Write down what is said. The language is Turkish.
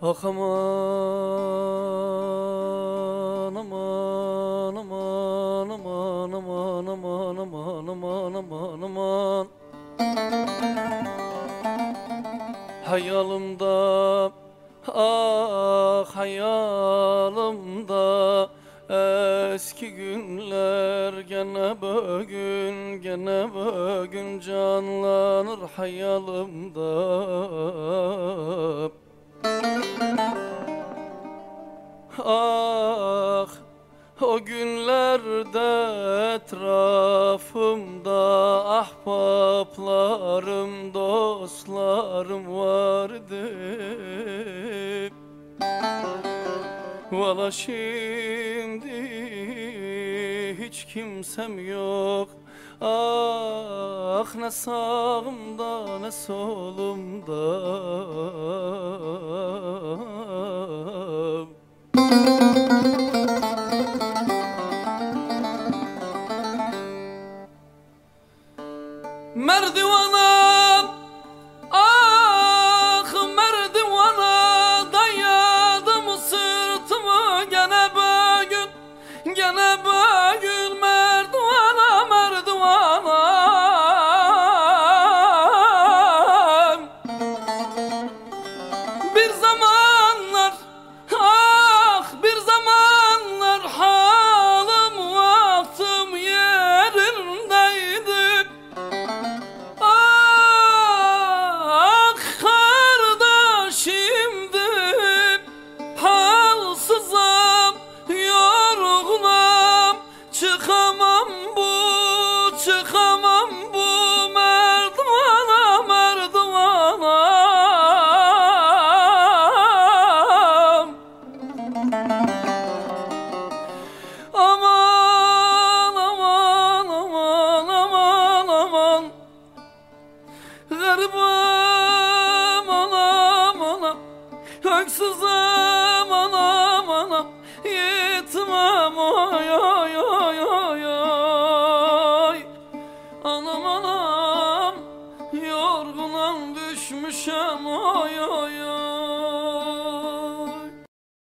Ah aman aman aman aman aman aman aman aman aman aman. Hayalımda ah hayalımda Eski günler gene bugün gene bugün canlanır hayalımda günlerde etrafımda ahbaplarım dostlarım vardı. Valla şimdi hiç kimsem yok. Ah ne sağımda ne solumda مرضي وضع çıkamam bu merdivana merdivana Aman aman aman aman aman. Garibim anam anam Haksızım Yorgunum düşmüşem oy oy oy